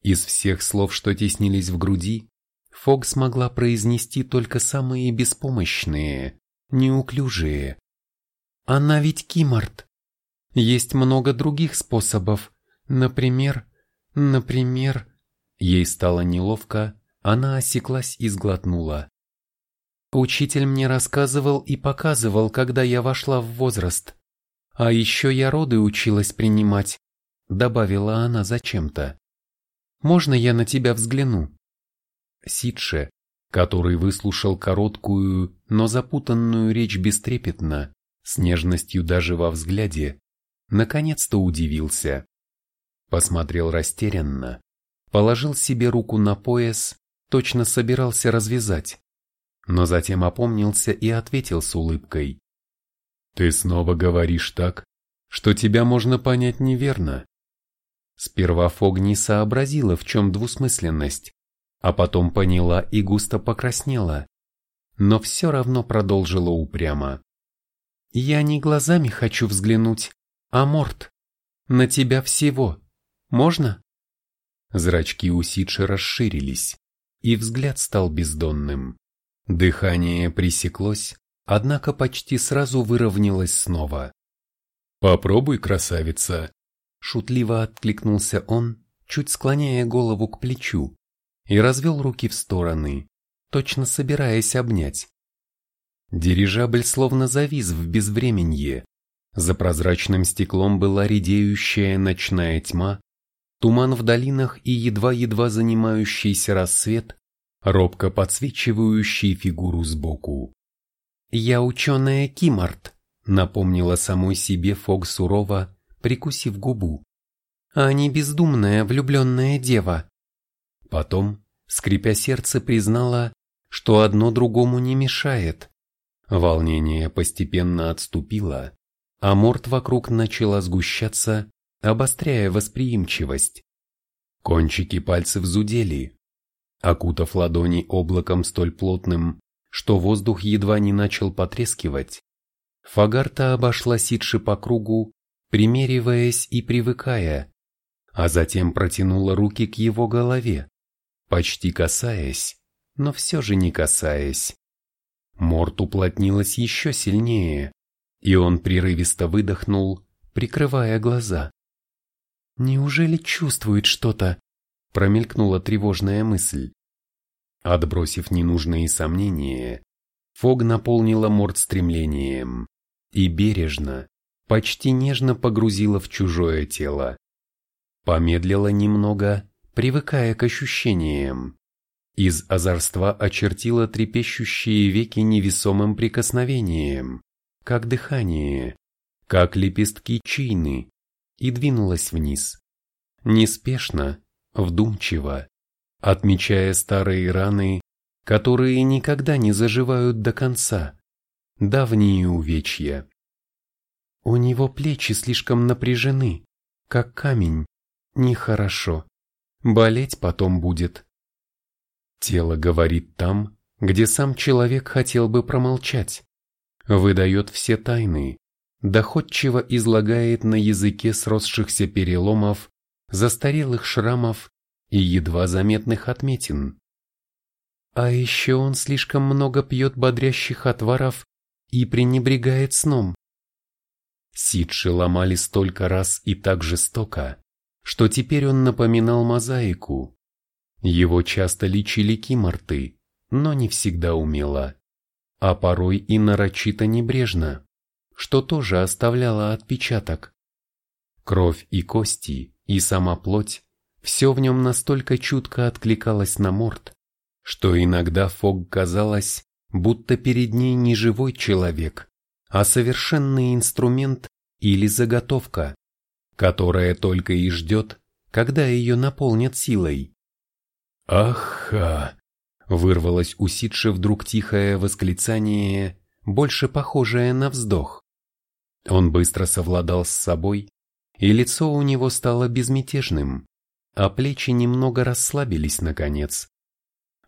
Из всех слов, что теснились в груди, Фог смогла произнести только самые беспомощные, неуклюжие. Она ведь Кимарт. Есть много других способов. Например, например... Ей стало неловко, она осеклась и сглотнула. Учитель мне рассказывал и показывал, когда я вошла в возраст. А еще я роды училась принимать, добавила она зачем-то. Можно я на тебя взгляну? Сидше, который выслушал короткую, но запутанную речь бестрепетно, с нежностью даже во взгляде, наконец-то удивился. Посмотрел растерянно, положил себе руку на пояс, точно собирался развязать, но затем опомнился и ответил с улыбкой. «Ты снова говоришь так, что тебя можно понять неверно». Сперва Фог не сообразила, в чем двусмысленность, а потом поняла и густо покраснела, но все равно продолжила упрямо. «Я не глазами хочу взглянуть, Аморт, на тебя всего. Можно? Зрачки у Сидши расширились, и взгляд стал бездонным. Дыхание пресеклось, однако почти сразу выровнялось снова. «Попробуй, красавица!» Шутливо откликнулся он, чуть склоняя голову к плечу, и развел руки в стороны, точно собираясь обнять. Дирижабль словно завис в безвременье, за прозрачным стеклом была редеющая ночная тьма, туман в долинах и едва-едва занимающийся рассвет, робко подсвечивающий фигуру сбоку. «Я ученая Кимарт», — напомнила самой себе Фог сурово, прикусив губу. «А не бездумная влюбленная дева». Потом, скрипя сердце, признала, что одно другому не мешает. Волнение постепенно отступило, а морд вокруг начала сгущаться, обостряя восприимчивость. Кончики пальцев зудели, окутав ладони облаком столь плотным, что воздух едва не начал потрескивать. Фагарта обошла Сидши по кругу, примериваясь и привыкая, а затем протянула руки к его голове, почти касаясь, но все же не касаясь. Морт уплотнилась еще сильнее, и он прерывисто выдохнул, прикрывая глаза. «Неужели чувствует что-то?» – промелькнула тревожная мысль. Отбросив ненужные сомнения, Фог наполнила морд стремлением и бережно, почти нежно погрузила в чужое тело. Помедлила немного, привыкая к ощущениям. Из озорства очертила трепещущие веки невесомым прикосновением, как дыхание, как лепестки чины, и двинулась вниз. Неспешно, вдумчиво, отмечая старые раны, которые никогда не заживают до конца, давние увечья. У него плечи слишком напряжены, как камень, нехорошо, болеть потом будет. Тело говорит там, где сам человек хотел бы промолчать, выдает все тайны, доходчиво излагает на языке сросшихся переломов, застарелых шрамов и едва заметных отметин. А еще он слишком много пьет бодрящих отваров и пренебрегает сном. Сидши ломали столько раз и так жестоко, что теперь он напоминал мозаику. Его часто лечили киморты, но не всегда умело, а порой и нарочито небрежно что тоже оставляло отпечаток. Кровь и кости, и сама плоть, все в нем настолько чутко откликалось на морд, что иногда Фог казалось, будто перед ней не живой человек, а совершенный инструмент или заготовка, которая только и ждет, когда ее наполнят силой. «Аха!» — вырвалось у Сидши вдруг тихое восклицание, больше похожее на вздох. Он быстро совладал с собой, и лицо у него стало безмятежным, а плечи немного расслабились наконец.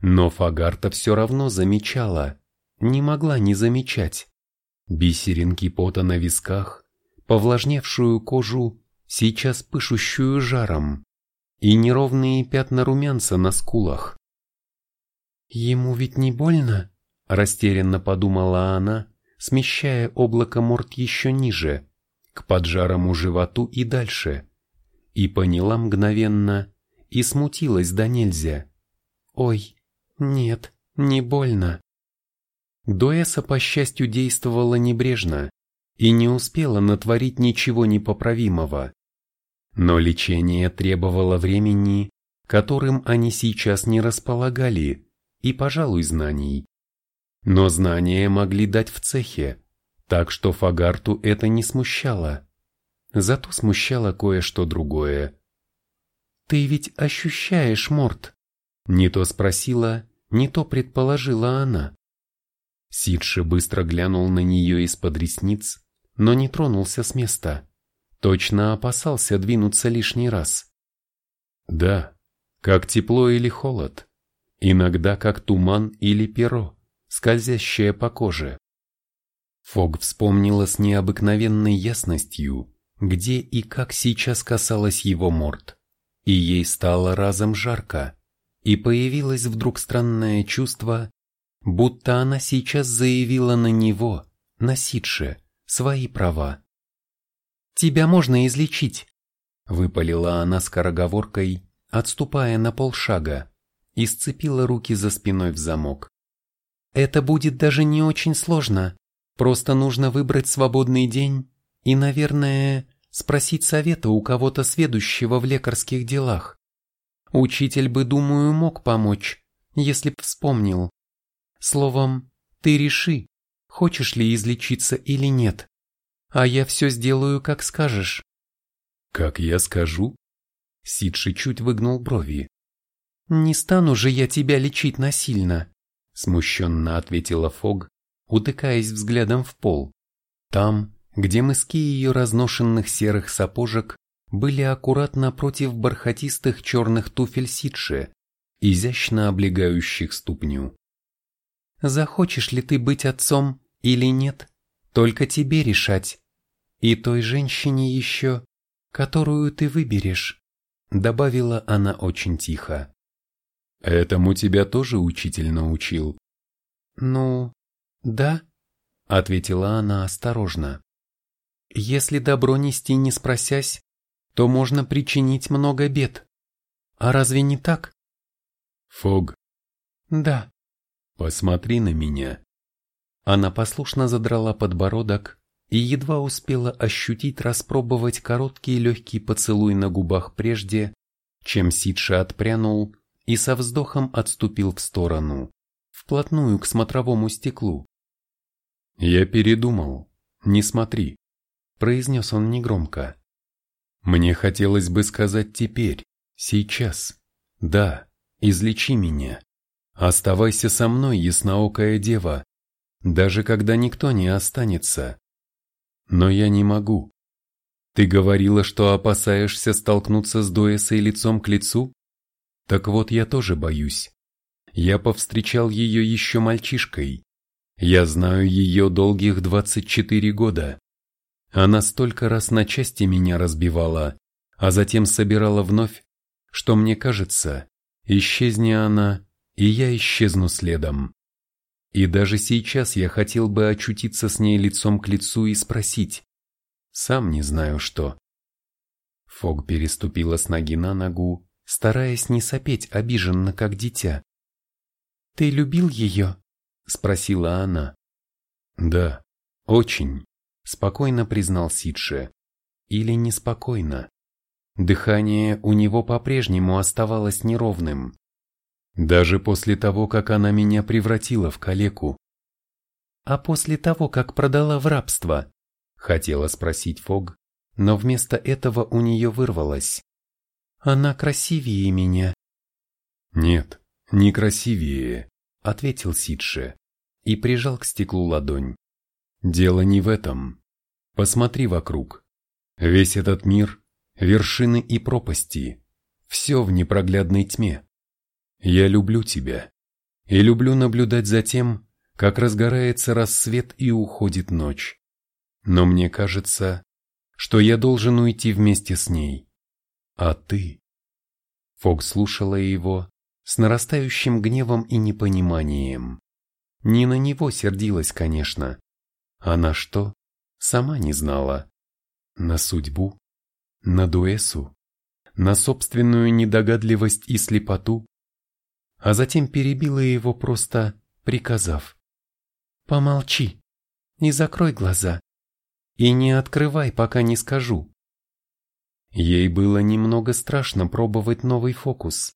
Но Фагарта все равно замечала, не могла не замечать. Бисеринки пота на висках, повлажневшую кожу, сейчас пышущую жаром, и неровные пятна румянца на скулах. «Ему ведь не больно?» – растерянно подумала она, смещая облако морд еще ниже, к поджарому животу и дальше. И поняла мгновенно, и смутилась да нельзя. «Ой, нет, не больно». Дуэса, по счастью, действовала небрежно и не успела натворить ничего непоправимого. Но лечение требовало времени, которым они сейчас не располагали, и, пожалуй, знаний. Но знания могли дать в цехе, так что Фагарту это не смущало. Зато смущало кое-что другое. «Ты ведь ощущаешь, Морт?» Не то спросила, не то предположила она. Сидши быстро глянул на нее из-под ресниц, но не тронулся с места. Точно опасался двинуться лишний раз. Да, как тепло или холод, иногда как туман или перо скользящая по коже. Фог вспомнила с необыкновенной ясностью, где и как сейчас касалась его морд, и ей стало разом жарко, и появилось вдруг странное чувство, будто она сейчас заявила на него, на Сидше, свои права. «Тебя можно излечить», — выпалила она скороговоркой, отступая на полшага, и сцепила руки за спиной в замок. Это будет даже не очень сложно. Просто нужно выбрать свободный день и, наверное, спросить совета у кого-то сведущего в лекарских делах. Учитель бы, думаю, мог помочь, если б вспомнил. Словом, ты реши, хочешь ли излечиться или нет. А я все сделаю, как скажешь. Как я скажу? Сидши чуть выгнул брови. Не стану же я тебя лечить насильно смущенно ответила Фог, утыкаясь взглядом в пол. Там, где мыски ее разношенных серых сапожек были аккуратно против бархатистых черных туфель ситши, изящно облегающих ступню. Захочешь ли ты быть отцом или нет, только тебе решать. И той женщине еще, которую ты выберешь, добавила она очень тихо. Этому тебя тоже учитель научил? Ну, да, ответила она осторожно. Если добро нести не спросясь, то можно причинить много бед. А разве не так? Фог. Да. Посмотри на меня. Она послушно задрала подбородок и едва успела ощутить распробовать короткий легкий поцелуй на губах прежде, чем Сидша отпрянул и со вздохом отступил в сторону, вплотную к смотровому стеклу. «Я передумал, не смотри», — произнес он негромко. «Мне хотелось бы сказать теперь, сейчас. Да, излечи меня. Оставайся со мной, ясноокая дева, даже когда никто не останется. Но я не могу. Ты говорила, что опасаешься столкнуться с Дуэсой лицом к лицу? Так вот, я тоже боюсь. Я повстречал ее еще мальчишкой. Я знаю ее долгих 24 года. Она столько раз на части меня разбивала, а затем собирала вновь, что мне кажется, исчезни она, и я исчезну следом. И даже сейчас я хотел бы очутиться с ней лицом к лицу и спросить. Сам не знаю что. Фог переступила с ноги на ногу, стараясь не сопеть обиженно, как дитя. «Ты любил ее?» — спросила она. «Да, очень», — спокойно признал Сидше. Или неспокойно. Дыхание у него по-прежнему оставалось неровным. Даже после того, как она меня превратила в калеку. А после того, как продала в рабство? Хотела спросить Фог, но вместо этого у нее вырвалось. Она красивее меня. Нет, не красивее, ответил Сидше и прижал к стеклу ладонь. Дело не в этом. Посмотри вокруг. Весь этот мир — вершины и пропасти. Все в непроглядной тьме. Я люблю тебя и люблю наблюдать за тем, как разгорается рассвет и уходит ночь. Но мне кажется, что я должен уйти вместе с ней. А ты? Фок слушала его с нарастающим гневом и непониманием. Не на него сердилась, конечно. А на что? Сама не знала. На судьбу? На дуэсу? На собственную недогадливость и слепоту? а затем перебила его просто, приказав. «Помолчи и закрой глаза, и не открывай, пока не скажу». Ей было немного страшно пробовать новый фокус.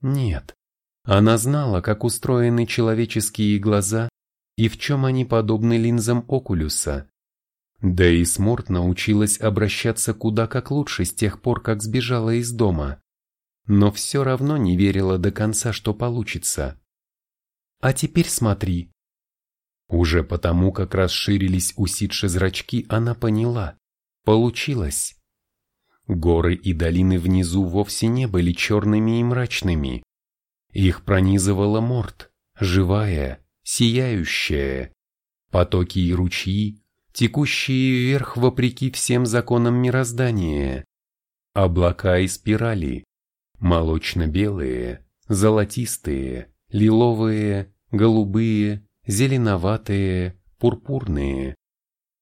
Нет, она знала, как устроены человеческие глаза и в чем они подобны линзам окулюса. Да и Сморт научилась обращаться куда как лучше с тех пор, как сбежала из дома но все равно не верила до конца, что получится. А теперь смотри. Уже потому, как расширились у Сидши зрачки, она поняла. Получилось. Горы и долины внизу вовсе не были черными и мрачными. Их пронизывала морд, живая, сияющая. Потоки и ручьи, текущие вверх вопреки всем законам мироздания. Облака и спирали, Молочно-белые, золотистые, лиловые, голубые, зеленоватые, пурпурные.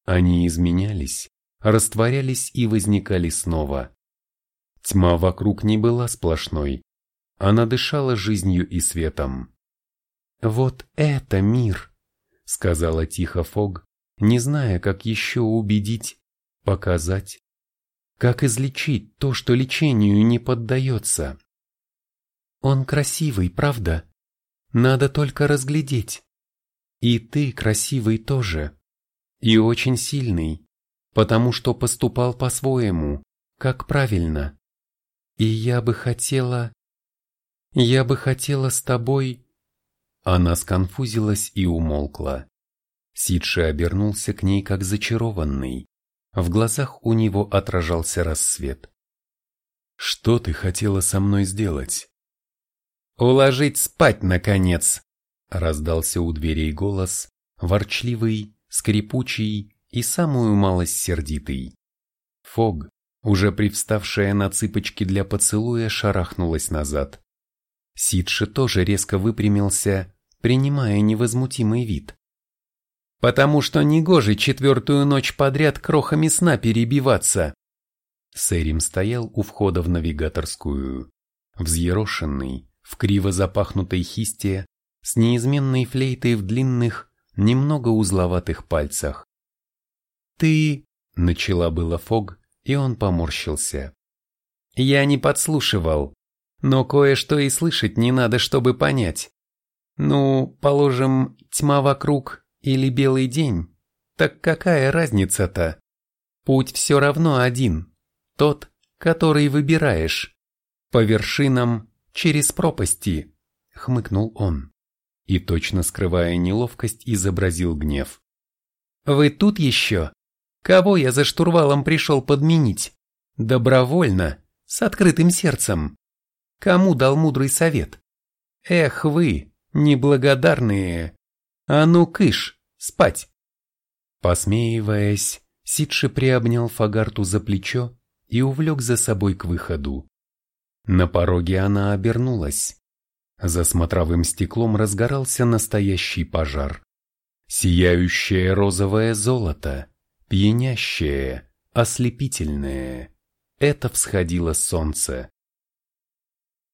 Они изменялись, растворялись и возникали снова. Тьма вокруг не была сплошной, она дышала жизнью и светом. «Вот это мир!» — сказала тихо Фог, не зная, как еще убедить, показать, как излечить то, что лечению не поддается? Он красивый, правда? Надо только разглядеть. И ты красивый тоже. И очень сильный, потому что поступал по-своему, как правильно. И я бы хотела... Я бы хотела с тобой... Она сконфузилась и умолкла. Сидши обернулся к ней как зачарованный. В глазах у него отражался рассвет. «Что ты хотела со мной сделать?» «Уложить спать, наконец!» Раздался у дверей голос, ворчливый, скрипучий и самую малость сердитый. Фог, уже привставшая на цыпочки для поцелуя, шарахнулась назад. Сидши тоже резко выпрямился, принимая невозмутимый вид потому что негоже четвертую ночь подряд крохами сна перебиваться. Сэрим стоял у входа в навигаторскую, взъерошенный, в криво запахнутой хисте, с неизменной флейтой в длинных, немного узловатых пальцах. «Ты...» — начала было Фог, и он поморщился. «Я не подслушивал», Но кое-что и слышать не надо, чтобы понять. Ну, положим, тьма вокруг или белый день. Так какая разница-то? Путь все равно один. Тот, который выбираешь. По вершинам, через пропасти, хмыкнул он. И точно скрывая неловкость, изобразил гнев. Вы тут еще? Кого я за штурвалом пришел подменить? Добровольно, с открытым сердцем. Кому дал мудрый совет? Эх вы, неблагодарные. А ну кыш, спать. Посмеиваясь, Сидши приобнял Фагарту за плечо и увлек за собой к выходу. На пороге она обернулась. За смотровым стеклом разгорался настоящий пожар. Сияющее розовое золото, пьянящее, ослепительное. Это всходило солнце.